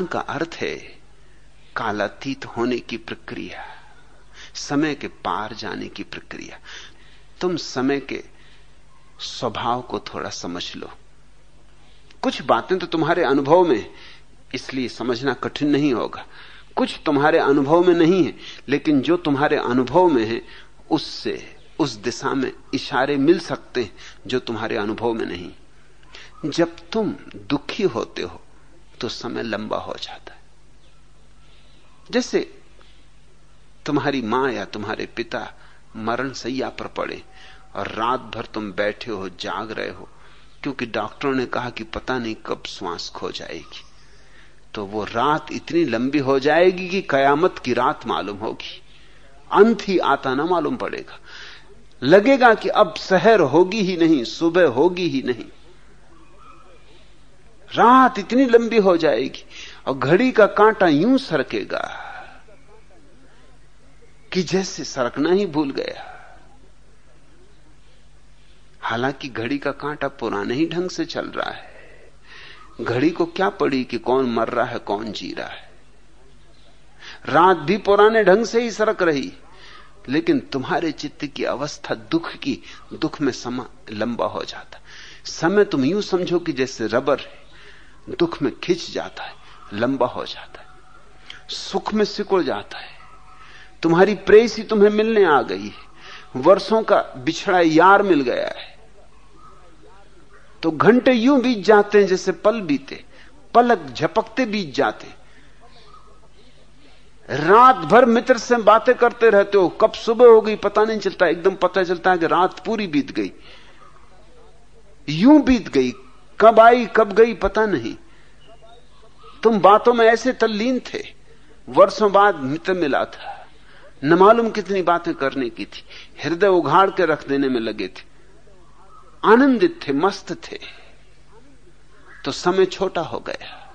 ध्यान का अर्थ है कालातीत होने की प्रक्रिया, समय के पार जाने की प्रक्रिया। तुम समय के स्वभाव को थोड़ा समझ लो। कुछ बातें तो तुम्हारे अनुभव में, इसलिए समझना कठिन नहीं होगा। कुछ तुम्हारे अनुभव में नहीं है, लेकिन जो तुम्हारे अनुभव में है, उससे, उस दिशा में इशारे मिल सकते हैं, जो तुम्हारे अनुभव में नहीं। जब तुम दुखी होते हो तो समय लंबा हो जाता है। जैसे तुम्हारी माँ या तुम्हारे पिता मरण सैया पर पड़े और रात भर तुम बैठे हो, जाग रहे हो, क्योंकि डॉक्टरों ने कहा कि पता नहीं कब श्वास खो जाएगी तो वो रात इतनी लंबी हो जाएगी कि कयामत की रात मालूम होगी। अंत ही आता ना मालूम पड़ेगा। लगेगा कि अब शहर होगी ही नहीं, सुबह होगी ही नहीं। रात इतनी लंबी हो जाएगी और घड़ी का कांटा यूँ सरकेगा कि जैसे सरकना ही भूल गया। हालाँकि घड़ी का कांटा पुराने ही ढंग से चल रहा है। घड़ी को क्या पड़ी कि कौन मर रहा है, कौन जी रहा है? रात भी पुराने ढंग से ही सरक रही, लेकिन तुम्हारे चित्त की अवस्था दुख की, दुख में समय लंबा हो जाता। समय तुम यूँ समझो कि जैसे रबर है। दुख में खिंच जाता है, लंबा हो जाता है, सुख में सिकुड़ जाता है। तुम्हारी प्रेसी तुम्हें मिलने आ गई है, वर्षों का बिछड़ा यार मिल गया है। तो घंटे यूँ बीत जाते हैं जैसे पल बीते, पलक झपकते बीत जाते। रात भर मित्र से बातें करते रहते हो, कब सुबह हो गई पता नहीं चलता, एकदम पता चलता है कि रात पूरी बीत गई। यूँ बीत गई, कब आई, कब गई पता नहीं। तुम बातों में ऐसे तल्लीन थे। वर्षों बाद मित्र मिला था। न मालूम कितनी बातें करने की थी। हृदय उघाड़ के रख देने में लगे थे। आनंदित थे, मस्त थे। तो समय छोटा हो गया।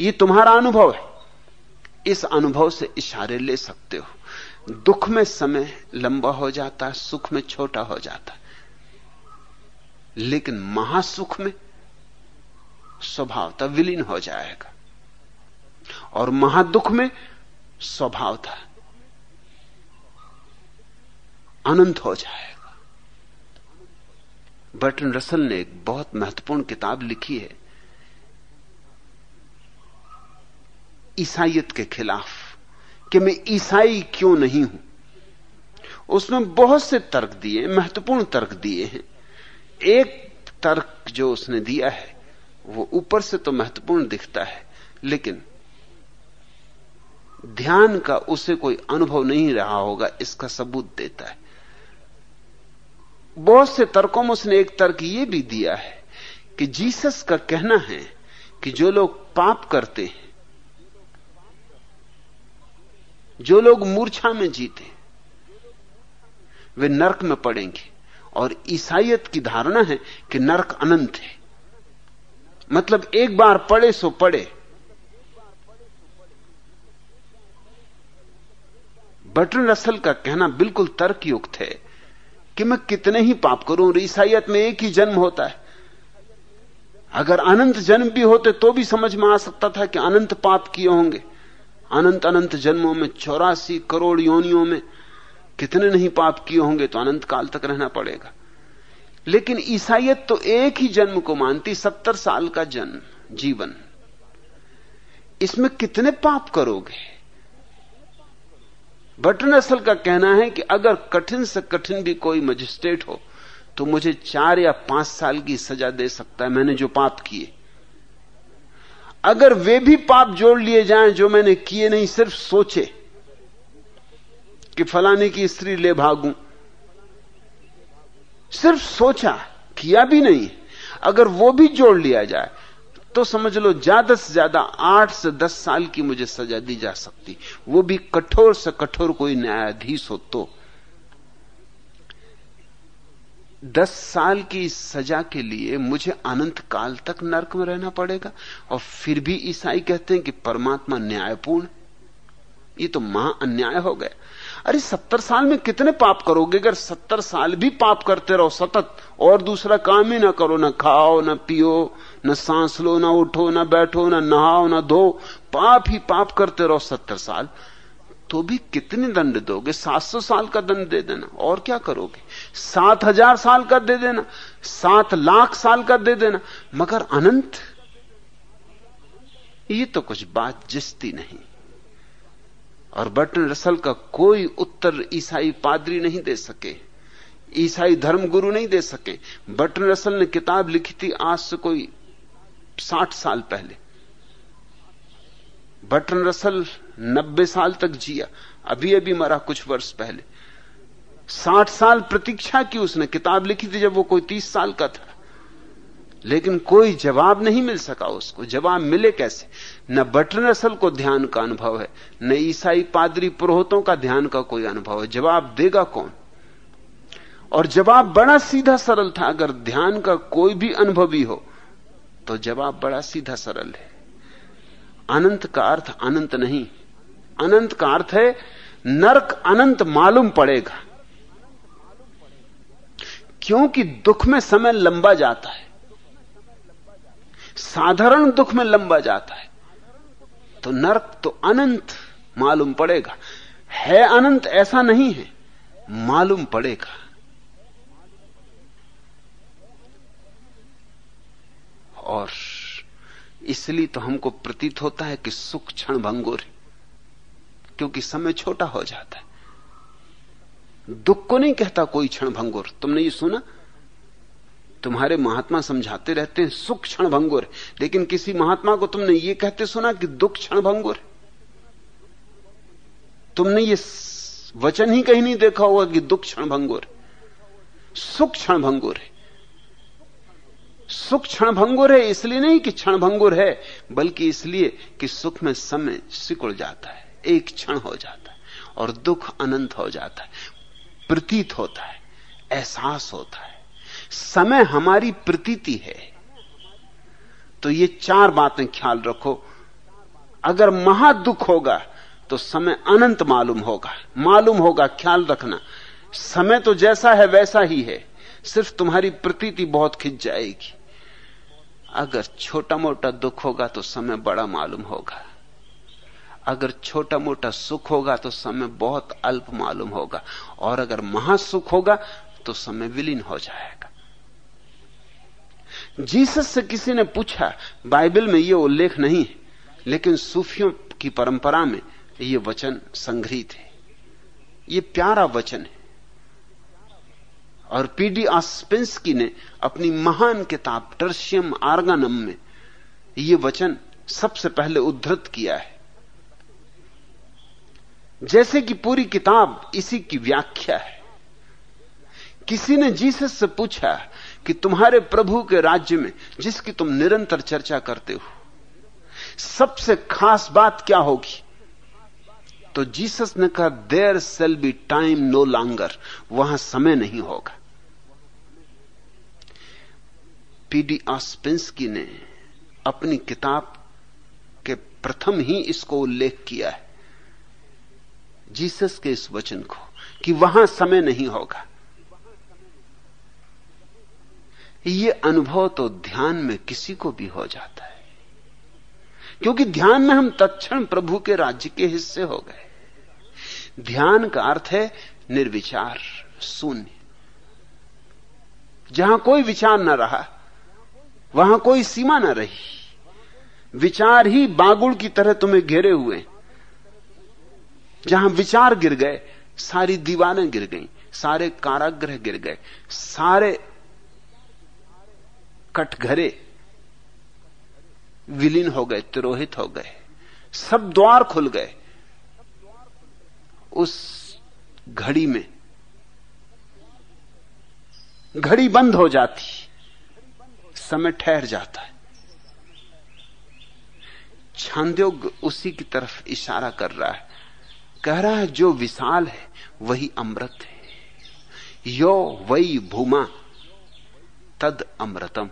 ये तुम्हारा अनुभव है। इस अनुभव से इशारे ले सकते हो। दुख में समय लंबा हो जाता है सुख में छोटा हो जाता। है लेकिन महासुख में स्वभावता विलीन हो जाएगा। और महादुख में स्वभावता अनंत हो जाएगा। बर्टन रसल ने एक बहुत महत्वपूर्ण किताब लिखी है, ईसाइयत के खिलाफ, कि मैं ईसाई क्यों नहीं हूँ? उसमें बहुत से तर्क दिए, महत्वपूर्ण तर्क दिए हैं। एक तर्क जो उसने दिया है वो ऊपर से तो महत्वपूर्ण दिखता है, लेकिन ध्यान का उसे कोई अनुभव नहीं रहा होगा, इसका सबूत देता है। बहुत से तर्कों में उसने एक तर्क यह भी दिया है कि जीसस का कहना है कि जो लोग पाप करते हैं, जो लोग मूर्छा में जीते, वे नरक में पड़ेंगे। और ईसाइयत की धारणा है कि नरक अनंत है। मतलब एक बार पड़े सो पड़े बटन रसल का कहना बिल्कुल तर्कयुक्त है कि मैं कितने ही पाप करूँ ईसाइत में एक ही जन्म होता है। अगर अनंत जन्म भी होते तो भी समझ में आ सकता था कि अनंत पाप किए होंगे। अनंत अनंत जन्मों में, चौरासी करोड़ योनियों में कितने नहीं पाप किए होंगे तो अनंत काल तक रहना पड़ेगा। लेकिन ईसाइत तो एक ही जन्म को मानती, सत्तर साल का जन्म, जीवन। इसमें कितने पाप करोगे? बटन असल का कहना है कि अगर कठिन से कठिन भी कोई मजिस्ट्रेट हो तो मुझे चार या पाँच साल की सजा दे सकता है मैंने जो पाप किए। अगर वे भी पाप जोड़ लिए जाएँ जो मैंने किए नहीं, सिर्फ़ सोचे कि फलाने की स्त्री ले भागूं सिर्फ़ सोचा, किया भी नहीं। अगर वो भी जोड़ लिया जाए तो समझ लो ज़्यादा से ज़्यादा आठ से दस साल की मुझे सजा दी जा सकती। वो भी कठोर से कठोर कोई न्यायाधीश हो तो। दस साल की सजा के लिए मुझे अनंत काल तक नरक में रहना पड़ेगा। और फिर भी ईसाई कहते हैं कि परमात्मा न्यायपूर्ण। ये तो महा अन्याय हो गया। अरे सत्तर साल में कितने पाप करोगे? अगर सत्तर साल भी पाप करते रहो, सतत, और दूसरा काम ही ना करो, ना खाओ, ना पियो, न सांस लो, ना उठो, ना बैठो, ना नहाओ, ना धो, पाप ही पाप करते रहो सत्तर साल। तो भी कितने दंड दोगे? सात सौ साल का दंड दे देना, और क्या करोगे? सात हज़ार साल का दे देना, सात लाख साल का दे देना, मगर अनंत? ये तो कुछ बात जिसती नहीं। और बटन रसल का कोई उत्तर ईसाई पादरी नहीं दे सके, ईसाई धर्म गुरु नहीं दे सके। बटन रसल ने किताब लिखी थी आज से कोई साठ साल पहले। बटन रसल नब्बे साल तक जिया अभी अभी मरा कुछ वर्ष पहले। साठ साल प्रतीक्षा की उसने, किताब लिखी थी जब वो कोई तीस साल का था। लेकिन कोई जवाब नहीं मिल सका उसको। जवाब मिले कैसे? न बटन असल को ध्यान का अनुभव है, न ईसाई पादरी पुरोहितों का ध्यान का कोई अनुभव है। जवाब देगा कौन? और जवाब बड़ा सीधा सरल था। अगर ध्यान का कोई भी अनुभवी हो तो जवाब बड़ा सीधा सरल है। अनंत का अर्थ अनंत नहीं। अनंत का अर्थ है, नरक अनंत मालूम पड़ेगा। क्योंकि दुख में समय लंबा जाता है। साधारण दुख में लंबा जाता है। तो नरक तो अनंत मालूम पड़ेगा। है अनंत ऐसा नहीं है, मालूम पड़ेगा। और इसलिए तो हमको प्रतीत होता है कि सुख क्षण भंगुर क्योंकि समय छोटा हो जाता है। दुख को नहीं कहता कोई क्षण भंगुर। तुमने ये सुना? तुम्हारे महात्मा समझाते रहते हैं, सुख क्षण भंगुर। लेकिन किसी महात्मा को तुमने ये कहते सुना कि दुख क्षण भंगुर? तुमने ये वचन ही कहीं नहीं देखा होगा कि दुख क्षण भंगुर। सुख क्षण भंगुर है। सुख क्षण भंगुर है, इसलिए नहीं कि क्षण भंगुर है, बल्कि इसलिए कि सुख में समय सिकुड़ जाता है, एक क्षण हो जाता है, और दुख अनंत हो जाता है, प्रतीत होता है, एहसास होता है। समय हमारी प्रतीति है। तो ये चार बातें ख्याल रखो। अगर महादुख होगा तो समय अनंत मालूम होगा। मालूम होगा, ख्याल रखना। समय तो जैसा है, वैसा ही है। सिर्फ़ तुम्हारी प्रतीति बहुत खिंच जाएगी। अगर छोटा मोटा दुख होगा तो समय बड़ा मालूम होगा। अगर छोटा मोटा सुख होगा तो समय बहुत अल्प मालूम होगा। और अगर महासुख होगा तो समय विलीन हो जाएगा। जीसस से किसी ने पूछा, बाइबल में यह उल्लेख नहीं है, लेकिन सूफियों की परंपरा में यह वचन संग्रहित है। यह प्यारा वचन है। और पीडी आस्पेंसकी ने अपनी महान किताब टर्शियम आर्गानम में यह वचन सबसे पहले उद्धृत किया है। जैसे कि पूरी किताब इसी की व्याख्या है। किसी ने जीसस से पूछा कि तुम्हारे प्रभु के राज्य में जिसकी तुम निरंतर चर्चा करते हो, सबसे खास बात क्या होगी? तो जीसस ने कहा there shall be time no longer वहाँ समय नहीं होगा। पीडी ऑस्पेंसकी ने अपनी किताब के प्रथम ही इसको उल्लेख किया है, जीसस के इस वचन को, कि वहाँ समय नहीं होगा। ये अनुभव तो ध्यान में किसी को भी हो जाता है। क्योंकि ध्यान में हम तत्क्षण प्रभु के राज्य के हिस्से हो गए। ध्यान का अर्थ है निर्विचार, शून्य। जहाँ कोई विचार न रहा, वहाँ कोई सीमा न रही। विचार ही बागुड़ की तरह तुम्हें घेरे हुए। जहाँ विचार गिर गए, सारी दीवारें गिर गईं, सारे काराग्रह गिर गए, सारे कटघरे विलीन हो गए, तिरोहित हो गए, सब द्वार खुल गए। उस घड़ी में घड़ी बंद हो जाती, समय ठहर जाता है। छांदोग उसी की तरफ़ इशारा कर रहा है। कह रहा है, जो विशाल है, वही अमृत है। यो वही भूमा, तद अमृतम।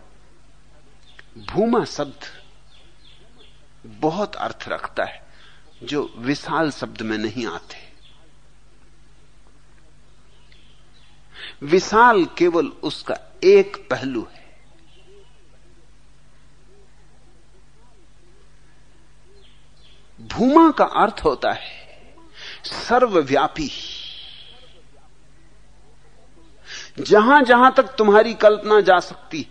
भूमा शब्द बहुत अर्थ रखता है, जो विशाल शब्द में नहीं आते। विशाल केवल उसका एक पहलू है। भूमा का अर्थ होता है सर्वव्यापी। जहाँ जहाँ तक तुम्हारी कल्पना जा सकती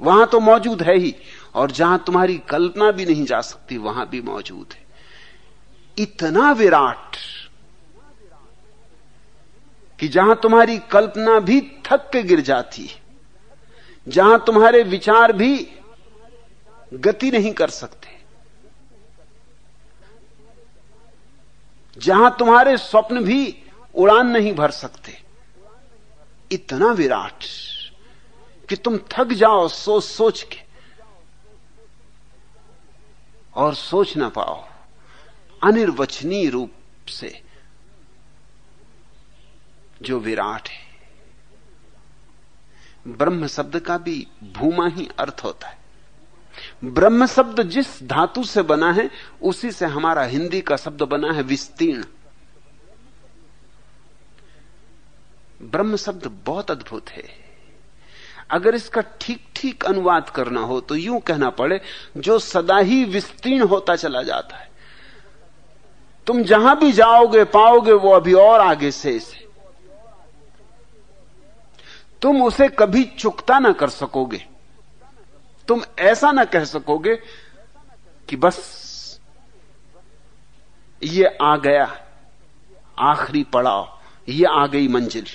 वहाँ तो मौजूद है ही, और जहाँ तुम्हारी कल्पना भी नहीं जा सकती, वहाँ भी मौजूद है। इतना विराट कि जहाँ तुम्हारी कल्पना भी थक के गिर जाती जहाँ तुम्हारे विचार भी गति नहीं कर सकते, जहाँ तुम्हारे स्वप्न भी उड़ान नहीं भर सकते, इतना विराट। कि तुम थक जाओ सोच सोच के। और सोच ना पाओ। अनिर्वचनीय रूप से जो विराट है। ब्रह्म शब्द का भी भूमा ही अर्थ होता है। ब्रह्म शब्द जिस धातु से बना है, उसी से हमारा हिंदी का शब्द बना है विस्तीर्ण। ब्रह्म शब्द बहुत अद्भुत है। अगर इसका ठीक ठीक अनुवाद करना हो तो यूँ कहना पड़े, जो सदा ही विस्तीर्ण होता चला जाता है। तुम जहाँ भी जाओगे, पाओगे, वो अभी और आगे से इसे। तुम उसे कभी चुकता ना कर सकोगे। तुम ऐसा ना कह सकोगे कि बस, ये आ गया, आखिरी पड़ाव, ये आ गई मंजिल।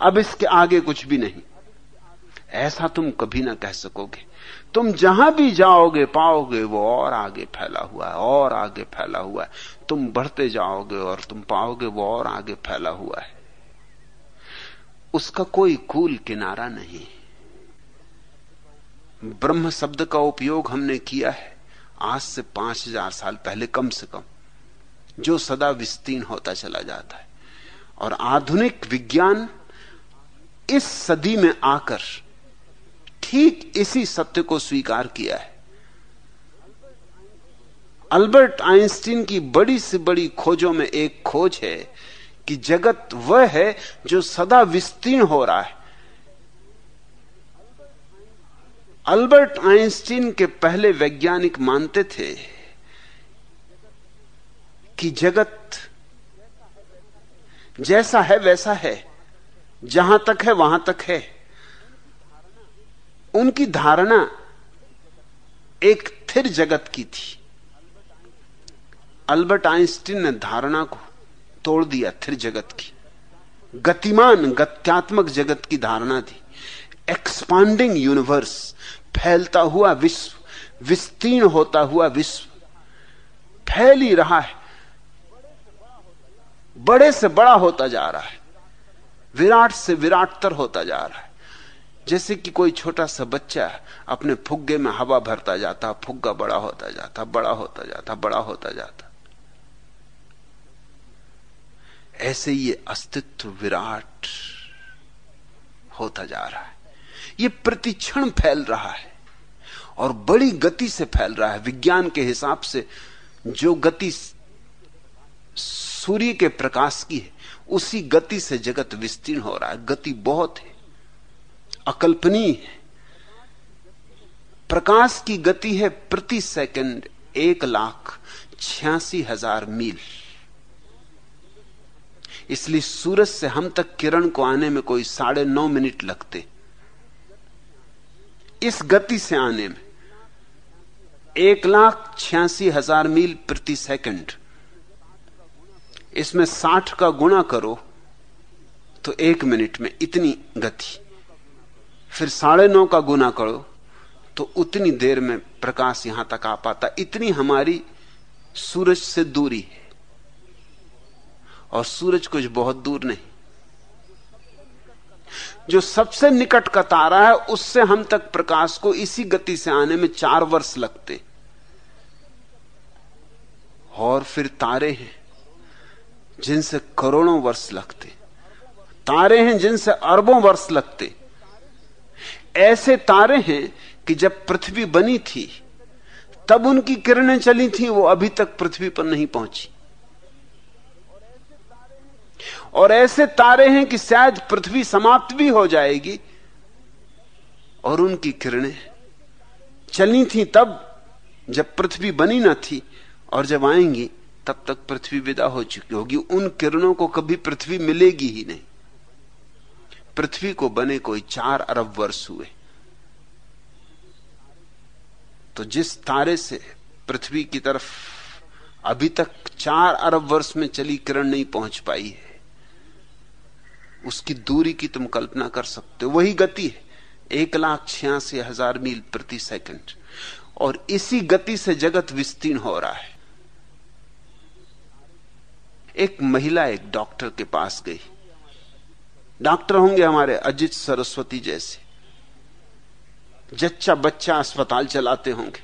अब इसके आगे कुछ भी नहीं। ऐसा तुम कभी ना कह सकोगे। तुम जहाँ भी जाओगे, पाओगे वो और आगे फैला हुआ है, और आगे फैला हुआ है। तुम बढ़ते जाओगे और तुम पाओगे वो और आगे फैला हुआ है। उसका कोई कूल किनारा नहीं। ब्रह्म शब्द का उपयोग हमने किया है। आज से पाँच हज़ार साल पहले, कम से कम, जो सदा विस्तीर्ण होता चला जाता है। और आधुनिक विज्ञान इस सदी में आकर ठीक इसी सत्य को स्वीकार किया है। अल्बर्ट आइंस्टीन की बड़ी से बड़ी खोजों में एक खोज है कि जगत वह है जो सदा विस्तीर्ण हो रहा है। अल्बर्ट आइंस्टीन के पहले वैज्ञानिक मानते थे कि जगत जैसा है वैसा है, जहाँ तक है वहाँ तक है। उनकी धारणा एक थिर जगत की थी। अल्बर्ट आइंस्टीन ने धारणा को तोड़ दिया थिर जगत की। गतिमान, गत्यात्मक जगत की धारणा थी। एक्सपांडिंग यूनिवर्स, फैलता हुआ विश्व, विस्तीर्ण होता हुआ विश्व, फैल ही रहा है। बड़े से बड़ा होता जा रहा है। विराट से विराटतर होता जा रहा है। जैसे कि कोई छोटा सा बच्चा अपने फुग्गे में हवा भरता जाता, फुग्गा बड़ा होता जाता, बड़ा होता जाता, बड़ा होता जाता। ऐसे ये अस्तित्व विराट होता जा रहा है। ये प्रतिक्षण फैल रहा है और बड़ी गति से फैल रहा है। विज्ञान के हिसाब से जो गति सूर्य के प्रकाश की है, उसी गति से जगत विस्तीर्ण हो रहा है। गति बहुत है। अकल्पनीय है। प्रकाश की गति है प्रति सेकंड एक लाख छियासी हज़ार मील। इसलिए सूरज से हम तक किरण को आने में कोई साढ़े नौ मिनट लगते। इस गति से आने में एक लाख छियासी हज़ार मील प्रति सेकंड। इसमें साठ का गुणा करो तो एक मिनट में इतनी गति। फिर साढ़े नौ का गुना करो तो उतनी देर में प्रकाश यहाँ तक आ पाता। इतनी हमारी सूरज से दूरी है। और सूरज कुछ बहुत दूर नहीं। जो सबसे निकट का तारा है, उससे हम तक प्रकाश को इसी गति से आने में चार वर्ष लगते। और फिर तारे हैं, जिनसे करोड़ों वर्ष लगते। तारे हैं जिनसे अरबों वर्ष लगते। ऐसे तारे हैं कि जब पृथ्वी बनी थी, तब उनकी किरणें चली थी, वो अभी तक पृथ्वी पर नहीं पहुँची। और ऐसे तारे हैं कि शायद पृथ्वी समाप्त भी हो जाएगी और उनकी किरणें चली थी तब, जब पृथ्वी बनी ना थी और जब आएँगी, तब तक पृथ्वी विदा हो चुकी होगी। उन किरणों को कभी पृथ्वी मिलेगी ही नहीं। पृथ्वी को बने कोई चार अरब वर्ष हुए। तो जिस तारे से पृथ्वी की तरफ़ अभी तक चार अरब वर्ष में चली किरण नहीं पहुँच पाई है, उसकी दूरी की तुम कल्पना कर सकते हो। वही गति है, एक लाख छियासी हज़ार मील प्रति सेकंड। और इसी गति से जगत विस्तीर्ण हो रहा है। एक महिला एक डॉक्टर के पास गई। डॉक्टर होंगे हमारे अजित सरस्वती जैसे। जच्चा बच्चा अस्पताल चलाते होंगे।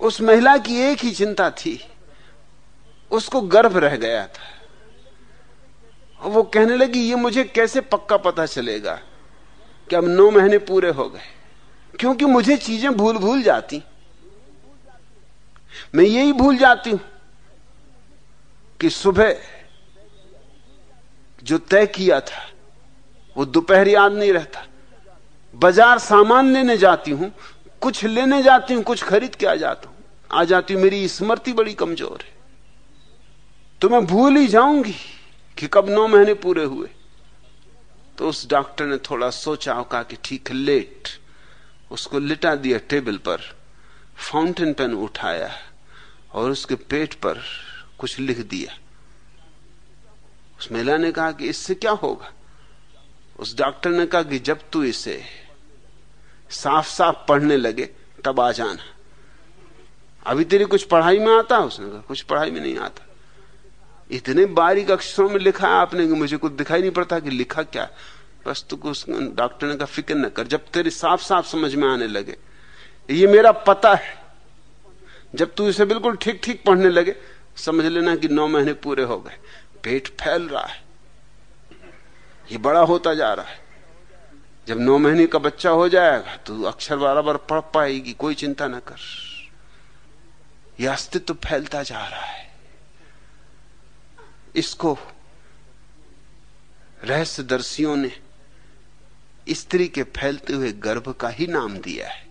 उस महिला की एक ही चिंता थी। उसको गर्भ रह गया था। वो कहने लगी, ये मुझे कैसे पक्का पता चलेगा कि अब नौ महीने पूरे हो गए? क्योंकि मुझे चीज़ें भूल भूल जाती। मैं यही भूल जाती हूँ कि सुबह जो तय किया था वो दोपहर याद नहीं रहता। बाज़ार सामान लेने जाती हूँ, कुछ लेने जाती हूँ, कुछ खरीद के आ जाता हूँ। आ जाती हूँ, मेरी स्मृति बड़ी कमज़ोर है। तो मैं भूल ही जाऊँगी कि कब नौ महीने पूरे हुए। तो उस डॉक्टर ने थोड़ा सोचा और कहा कि ठीक है, लेट। उसको लिटा दिया टेबल पर, फाउंटेन पेन उठाया और उसके पेट पर कुछ लिख दिया। उस महिला ने कहा कि इससे क्या होगा? उस डॉक्टर ने कहा कि जब तू इसे साफ़ साफ़ पढ़ने लगे, तब आ जाना। अभी तेरी कुछ पढ़ाई में आता? उसने कहा, कुछ पढ़ाई में नहीं आता। इतने बारीक अक्षरों में लिखा है आपने कि मुझे कुछ दिखाई नहीं पड़ता कि लिखा क्या बस तू कुछ डॉक्टर ने कहा, फ़िक्र न कर, जब तेरी साफ़ साफ़ समझ में आने लगे। ये मेरा पता है। जब तू इसे बिल्कुल ठीक ठीक पढ़ने लगे, समझ लेना कि नौ महीने पूरे हो गए। पेट फैल रहा है। ये बड़ा होता जा रहा है। जब नौ महीने का बच्चा हो जाएगा तो अक्षर बराबर पढ़ पाएगी, कोई चिंता ना कर। यह अस्तित्व फैलता जा रहा है। इसको रहस्यदर्शियों ने स्त्री के फैलते हुए गर्भ का ही नाम दिया है।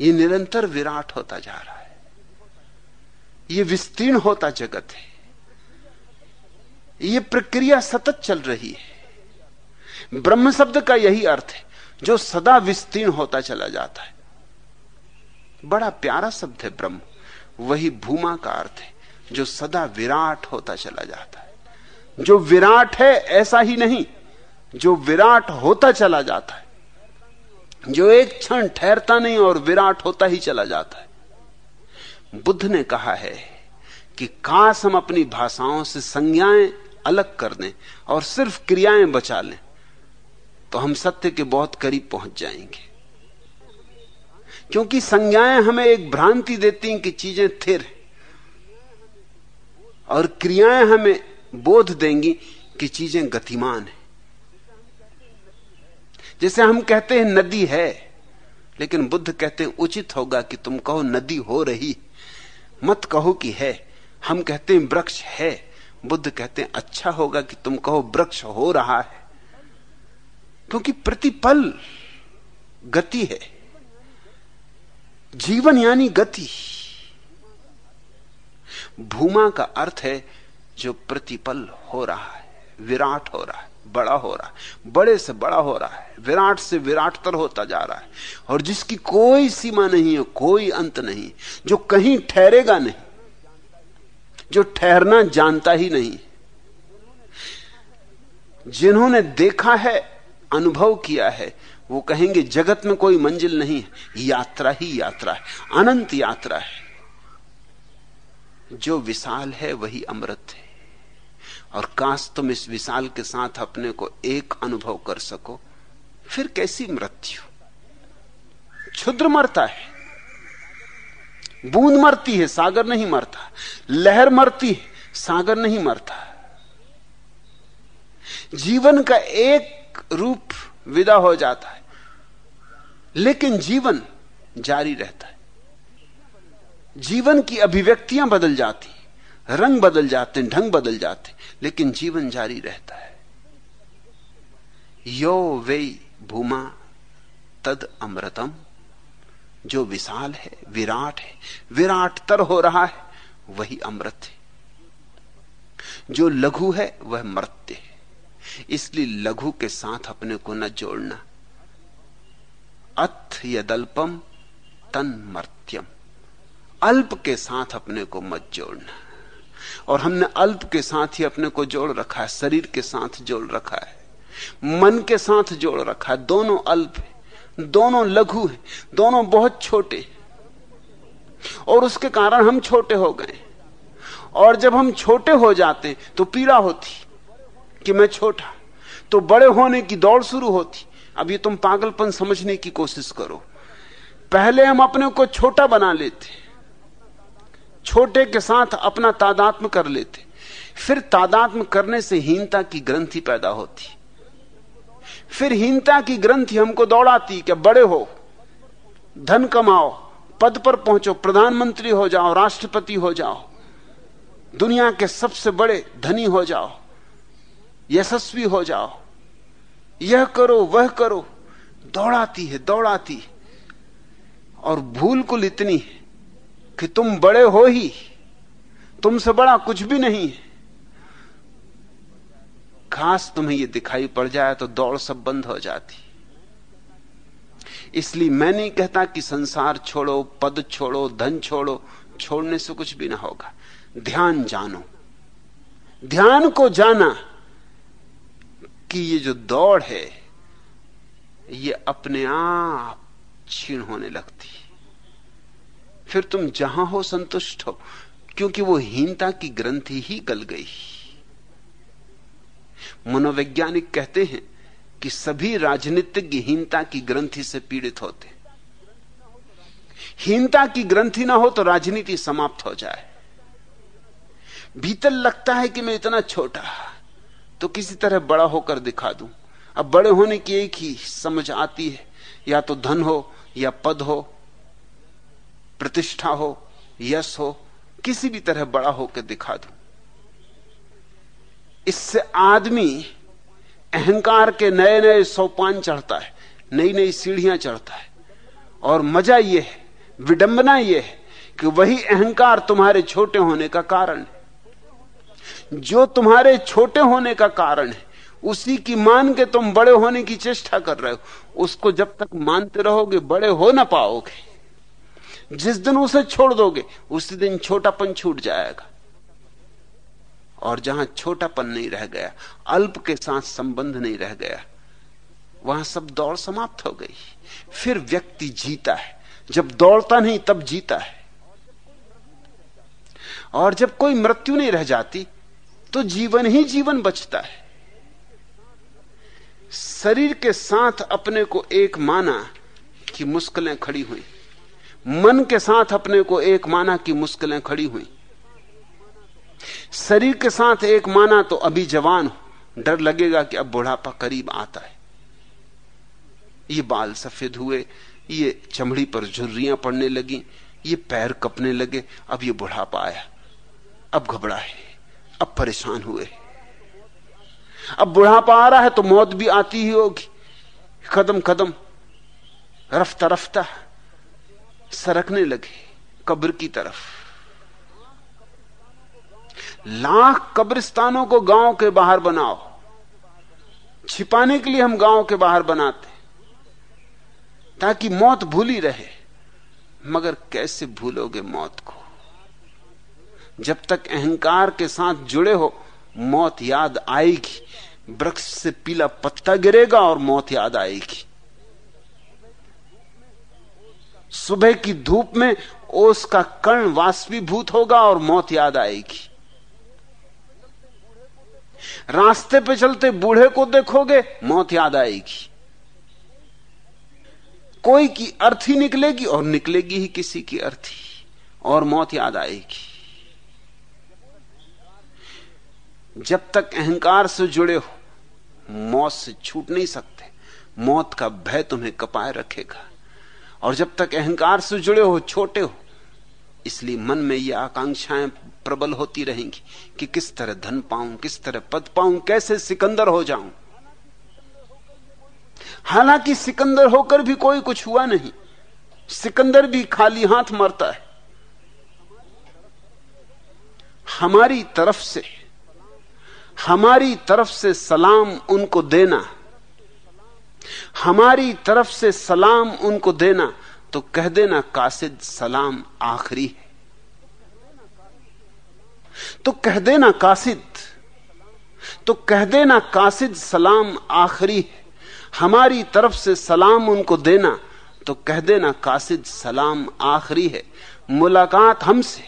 ये निरंतर विराट होता जा रहा है। ये विस्तीर्ण होता जगत है। ये प्रक्रिया सतत चल रही है। ब्रह्म शब्द का यही अर्थ है, जो सदा विस्तीर्ण होता चला जाता है। बड़ा प्यारा शब्द है ब्रह्म। वही भूमा का अर्थ है, जो सदा विराट होता चला जाता है। जो विराट है, ऐसा ही नहीं, जो विराट होता चला जाता है। जो एक क्षण ठहरता नहीं और विराट होता ही चला जाता है। बुद्ध ने कहा है कि काश हम अपनी भाषाओं से संज्ञाएँ अलग कर दें और सिर्फ़ क्रियाएँ बचा लें तो हम सत्य के बहुत करीब पहुँच जाएँगे। क्योंकि संज्ञाएँ हमें एक भ्रांति देती हैं कि चीज़ें थिर और क्रियाएँ हमें बोध देंगी कि चीज़ें गतिमान है। जैसे हम कहते हैं नदी है, लेकिन बुद्ध कहते हैं उचित होगा कि तुम कहो नदी हो रही, मत कहो कि है। हम कहते हैं वृक्ष है, बुद्ध कहते हैं अच्छा होगा कि तुम कहो वृक्ष हो रहा है। क्योंकि प्रतिपल गति है। जीवन यानी गति। भूमा का अर्थ है जो प्रतिपल हो रहा है, विराट हो रहा है, बड़ा हो रहा है, बड़े से बड़ा हो रहा है, विराट से विराटतर होता जा रहा है। और जिसकी कोई सीमा नहीं है, कोई अंत नहीं, जो कहीं ठहरेगा नहीं, जो ठहरना जानता ही नहीं, जिन्होंने देखा है अनुभव किया है, वो कहेंगे, जगत में कोई मंजिल नहीं है यात्रा ही यात्रा है, अनंत यात्रा है। जो विशाल है, वही अमृत है। और काश तुम इस विशाल के साथ अपने को एक अनुभव कर सको, फिर कैसी मृत्यु? क्षुद्र मरता है, बूंद मरती है, सागर नहीं मरता, लहर मरती है, सागर नहीं मरता। जीवन का एक रूप विदा हो जाता है। लेकिन जीवन जारी रहता है। जीवन की अभिव्यक्तियाँ बदल जाती रंग बदल जाते ढंग बदल जाते लेकिन जीवन जारी रहता है। यो वे भूमा तद अमृतम। जो विशाल है, विराट है, विराट तर हो रहा है, वही अमृत है। जो लघु है, वह मृत्य है। इसलिए लघु के साथ अपने को न जोड़ना। अथ यदल्पम तन मर्त्यम। अल्प के साथ अपने को मत जोड़ना। और हमने अल्प के साथ ही अपने को जोड़ रखा है, शरीर के साथ जोड़ रखा है, मन के साथ जोड़ रखा है। दोनों अल्प है, दोनों लघु है, दोनों बहुत छोटे और उसके कारण हम छोटे हो गए। और जब हम छोटे हो जाते तो पीड़ा होती कि मैं छोटा। तो बड़े होने की दौड़ शुरू होती। अब ये तुम पागलपन समझने की कोशिश करो। पहले हम अपने को छोटा बना लेते। छोटे के साथ अपना तादात्म कर लेते। फिर तादात्म करने से हीनता की ग्रंथि पैदा होती। फिर हीनता की ग्रंथि हमको दौड़ाती कि बड़े हो। धन कमाओ, पद पर पहुंचो, प्रधानमंत्री हो जाओ, राष्ट्रपति हो जाओ। दुनिया के सबसे बड़े धनी हो जाओ। यशस्वी हो जाओ। यह करो, वह करो। दौड़ाती है, दौड़ाती। और भूल कुल इतनी है कि तुम बड़े हो ही। तुमसे बड़ा कुछ भी नहीं है। खास तुम्हें यह दिखाई पड़ जाए तो दौड़ सब बंद हो जाती। इसलिए मैं नहीं कहता कि संसार छोड़ो, पद छोड़ो, धन छोड़ो, छोड़ने से कुछ भी ना होगा। ध्यान जानो। ध्यान को जाना। कि ये जो दौड़ है, ये अपने आप छीण होने लगती फिर तुम जहाँ हो संतुष्ट हो, क्योंकि वो हीनता की ग्रंथि ही गल गई। मनोवैज्ञानिक कहते हैं कि सभी राजनीतिज्ञ हीनता की ग्रंथि से पीड़ित होते। हीनता की ग्रंथि ना हो तो राजनीति समाप्त हो जाए। भीतर लगता है कि मैं इतना छोटा। तो किसी तरह बड़ा होकर दिखा दूँ। अब बड़े होने की एक ही समझ आती है। या तो धन हो, या पद हो, प्रतिष्ठा हो, यश हो, किसी भी तरह बड़ा होकर दिखा दूँ। इससे आदमी अहंकार के नए नए सोपान चढ़ता है नई नई सीढ़ियाँ चढ़ता है। और मज़ा यह है, विडंबना यह है कि वही अहंकार तुम्हारे छोटे होने का कारण है। जो तुम्हारे छोटे होने का कारण है, उसी की मान के तुम बड़े होने की चेष्टा कर रहे हो, उसको जब तक मानते रहोगे, बड़े हो ना पाओगे। जिस दिन उसे छोड़ दोगे, उसी दिन छोटापन छूट जाएगा। और जहाँ छोटापन नहीं रह गया, अल्प के साथ संबंध नहीं रह गया, वहाँ सब दौड़ समाप्त हो गई। फिर व्यक्ति जीता है। जब दौड़ता नहीं, तब जीता है। और जब कोई मृत्यु नहीं रह जाती तो जीवन ही जीवन बचता है। शरीर के साथ अपने को एक माना कि मुश्किलें खड़ी हुई। मन के साथ अपने को एक माना कि मुश्किलें खड़ी हुई। शरीर के साथ एक माना तो अभी जवान डर लगेगा कि अब बुढ़ापा करीब आता है। ये बाल सफ़ेद हुए, ये चमड़ी पर झुर्रियाँ पड़ने लगी, ये पैर कपने लगे, अब ये बुढ़ापा आया। अब घबरा है अब परेशान हुए। अब बुढ़ापा आ रहा है तो मौत भी आती ही होगी। कदम कदम रफ्ता रफ्ता सरकने लगे कब्र की तरफ़। लाख कब्रिस्तानों को गाँव के बाहर बनाओ। छिपाने के लिए हम गाँव के बाहर बनाते ताकि मौत भूली रहे। मगर कैसे भूलोगे मौत को? जब तक अहंकार के साथ जुड़े हो, मौत याद आएगी। वृक्ष से पीला पत्ता गिरेगा और मौत याद आएगी। सुबह की धूप में ओस का कर्ण वाष्पीभूत होगा और मौत याद आएगी। रास्ते पे चलते बूढ़े को देखोगे, मौत याद आएगी। कोई की अर्थी निकलेगी और निकलेगी ही किसी की अर्थी और मौत याद आएगी। जब तक अहंकार से जुड़े हो, मौत से छूट नहीं सकते। मौत का भय तुम्हें कपाए रखेगा। और जब तक अहंकार से जुड़े हो, छोटे हो, इसलिए मन में ये आकांक्षाएँ प्रबल होती रहेंगी कि किस तरह धन पाऊँ, किस तरह पद पाऊँ, कैसे सिकंदर हो जाऊँ। हालाँकि सिकंदर होकर भी कोई कुछ हुआ नहीं। सिकंदर भी खाली हाथ मरता है। हमारी तरफ़ से हमारी तरफ़ से सलाम उनको देना। हमारी तरफ़ से सलाम उनको देना तो कह देना, कासिद, सलाम आखिरी है। तो कह देना, कासिद तो कह देना, कासिद, सलाम आखिरी है। हमारी तरफ़ से सलाम उनको देना तो कह देना, कासिद, सलाम आखिरी है। मुलाकात हमसे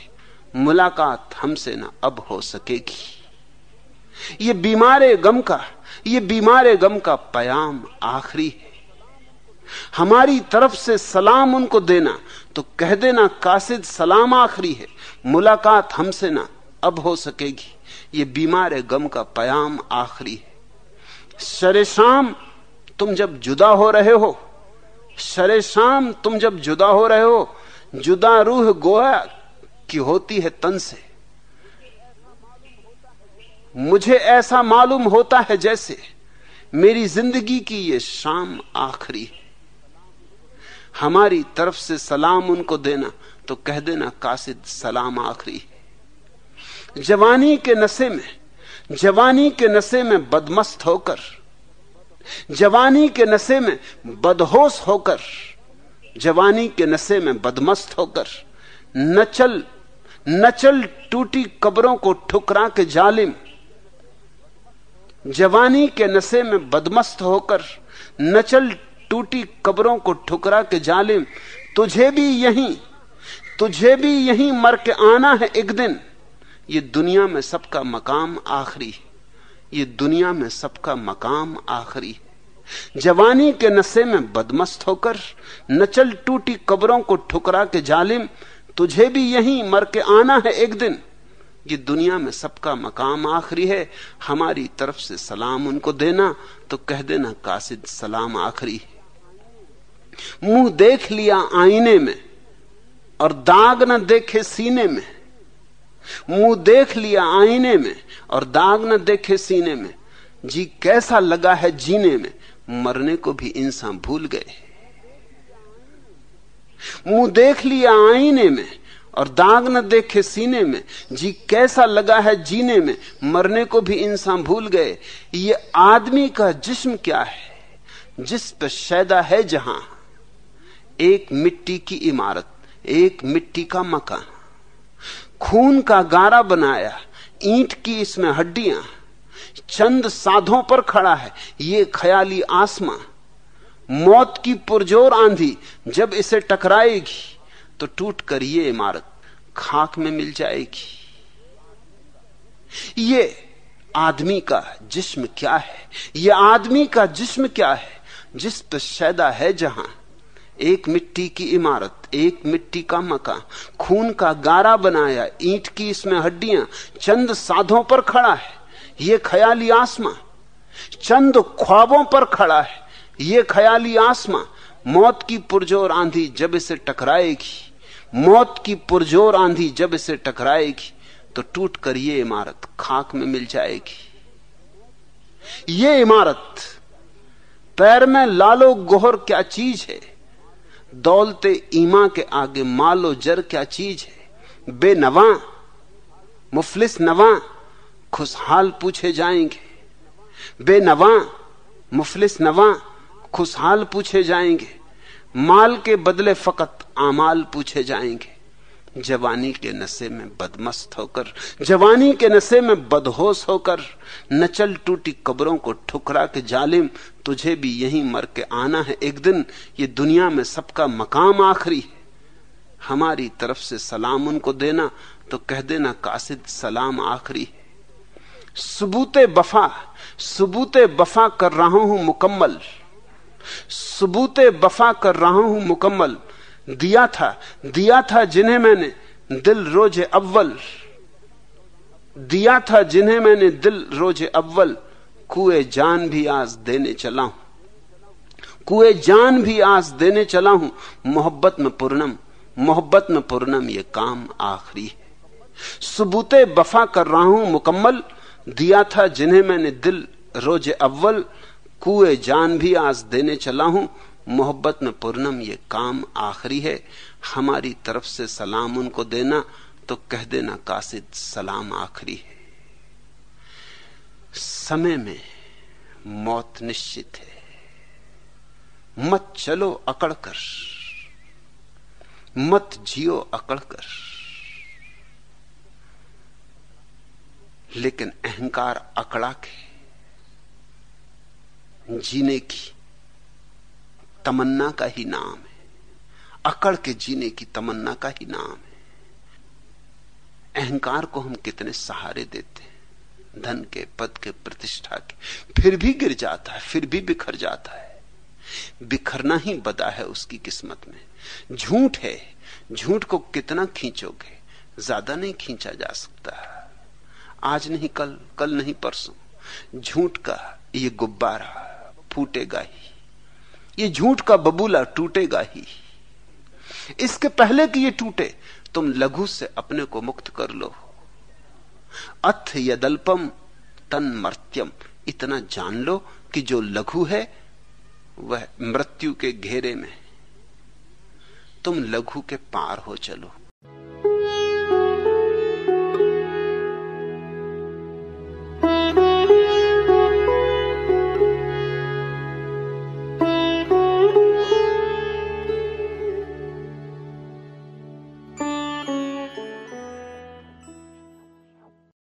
मुलाकात हमसे ना अब हो सकेगी। ये बीमारे गम का, ये बीमारे गम का पयाम आखिरी है। हमारी तरफ़ से सलाम उनको देना तो कह देना, कासिद, सलाम आखिरी है। मुलाकात हमसे ना, अब हो सकेगी। ये बीमार गम का पयाम आखिरी है। शरे शाम, तुम जब जुदा हो रहे हो, शरे शाम, तुम जब जुदा हो रहे हो, जुदा रूह गोया की होती है तन से। मुझे ऐसा मालूम होता है जैसे मेरी ज़िंदगी की ये शाम आखिरी हमारी तरफ़ से सलाम उनको देना तो कह देना, कासिद, सलाम आखिरी जवानी के नशे में, जवानी के नशे में बदमस्त होकर, जवानी के नशे में बदहोश होकर, जवानी के नशे में बदमस्त होकर नचल नचल टूटी कब्रों को ठुकरा के जालिम जवानी के नशे में बदमस्त होकर नचल टूटी कब्रों को ठुकरा के जालिम तुझे भी यहीं, तुझे भी यहीं मर के आना है एक दिन। ये दुनिया में सबका मकाम आखिरी, ये दुनिया में सबका मकाम आखिरी। जवानी के नशे में बदमस्त होकर नचल टूटी कब्रों को ठुकरा के जालिम तुझे भी यहीं मर के आना है एक दिन। ये दुनिया में सबका मकाम आखिरी है, हमारी तरफ़ से सलाम उनको देना तो कह देना, कासिद, सलाम आखिरी है। मुँह देख लिया आईने में, और दाग न देखे सीने में। मुँह देख लिया आईने में, और दाग न देखे सीने में। जी कैसा लगा है जीने में, मरने को भी इंसान भूल गए। मुँह देख लिया आईने में और दाग न देखे सीने में। जी कैसा लगा है जीने में, मरने को भी इंसान भूल गए। ये आदमी का जिस्म क्या है? जिस पर शैदा है जहाँ। एक मिट्टी की इमारत, एक मिट्टी का मकान। खून का गारा बनाया, ईंट की इसमें हड्डियाँ। चंद साधों पर खड़ा है, ये ख्याली आसमां। मौत की पुरजोर आंधी जब इसे टकराएगी। तो टूट कर ये इमारत खाक में मिल जाएगी। ये आदमी का जिस्म क्या है? ये आदमी का जिस्म क्या है? जिस पर शैदा है जहाँ एक मिट्टी की इमारत, एक मिट्टी का मकान, खून का गारा बनाया, ईंट की इसमें हड्डियाँ, चंद साधों पर खड़ा है, ये ख्याली आसमा, चंद ख्वाबों पर खड़ा है, ये ख्याली आसमा, मौत की पुरजोर आंधी जब इसे टकराएगी। मौत की पुरजोर आंधी जब इसे टकराएगी तो टूट कर ये इमारत खाक में मिल जाएगी। ये इमारत पैर में लालो गोहर क्या चीज़ है? दौलते ईमा के आगे मालो जर क्या चीज़ है? बेनवा, मुफलिस नवा, खुशहाल पूछे जाएँगे। बेनवा, मुफलिस नवा, खुशहाल पूछे जाएँगे। माल के बदले फकत आमाल पूछे जाएँगे। जवानी के नशे में बदमस्त होकर, जवानी के नशे में बदहोश होकर, नचल टूटी कब्रों को ठुकरा के जालिम, तुझे भी यहीं मर के आना है। एक दिन ये दुनिया में सबका मकाम आखिरी है। हमारी तरफ़ से सलाम उनको देना तो कह देना कासिद सलाम आखिरी है। सबूते बफा सबूते बफा कर रहा हूँ मुकम्मल। सबूते बफा कर रहा हूँ मुकम्मल। दिया था दिया था जिन्हें मैंने दिल रोज़े अव्वल। दिया था जिन्हें मैंने दिल रोज़े अव्वल। कुए जान भी आज देने चला हूँ। कुए जान भी आज देने चला हूँ। मोहब्बत में पूर्णम, मोहब्बत में पूर्णम ये काम आखिरी है। सबूते बफा कर रहा हूँ मुकम्मल। दिया था जिन्हें मैंने दिल रोज़े अव्वल। कुए जान भी आज देने चला हूँ। मोहब्बत में पूर्णम ये काम आखिरी है। हमारी तरफ़ से सलाम उनको देना तो कह देना कासिद, सलाम आखिरी है। समय में मौत निश्चित है। मत चलो अकड़ कर। मत जियो अकड़ कर। लेकिन अहंकार अकड़ा के जीने की तमन्ना का ही नाम है। अकड़ के जीने की तमन्ना का ही नाम है। अहंकार को हम कितने सहारे देते हैं। धन के, पद के, प्रतिष्ठा के। फिर भी गिर जाता है, फिर भी बिखर जाता है। बिखरना ही बदा है उसकी किस्मत में। झूठ है। झूठ को कितना खींचोगे? ज़्यादा नहीं खींचा जा सकता। आज नहीं, कल कल नहीं, परसों। झूठ का ये गुब्बारा फूटेगा ही। ये झूठ का बबूला टूटेगा ही। इसके पहले कि ये टूटे, तुम लघु से अपने को मुक्त कर लो। अथ यदल्पम तन मर्त्यम। इतना जान लो कि जो लघु है, वह मृत्यु के घेरे में तुम लघु के पार हो चलो।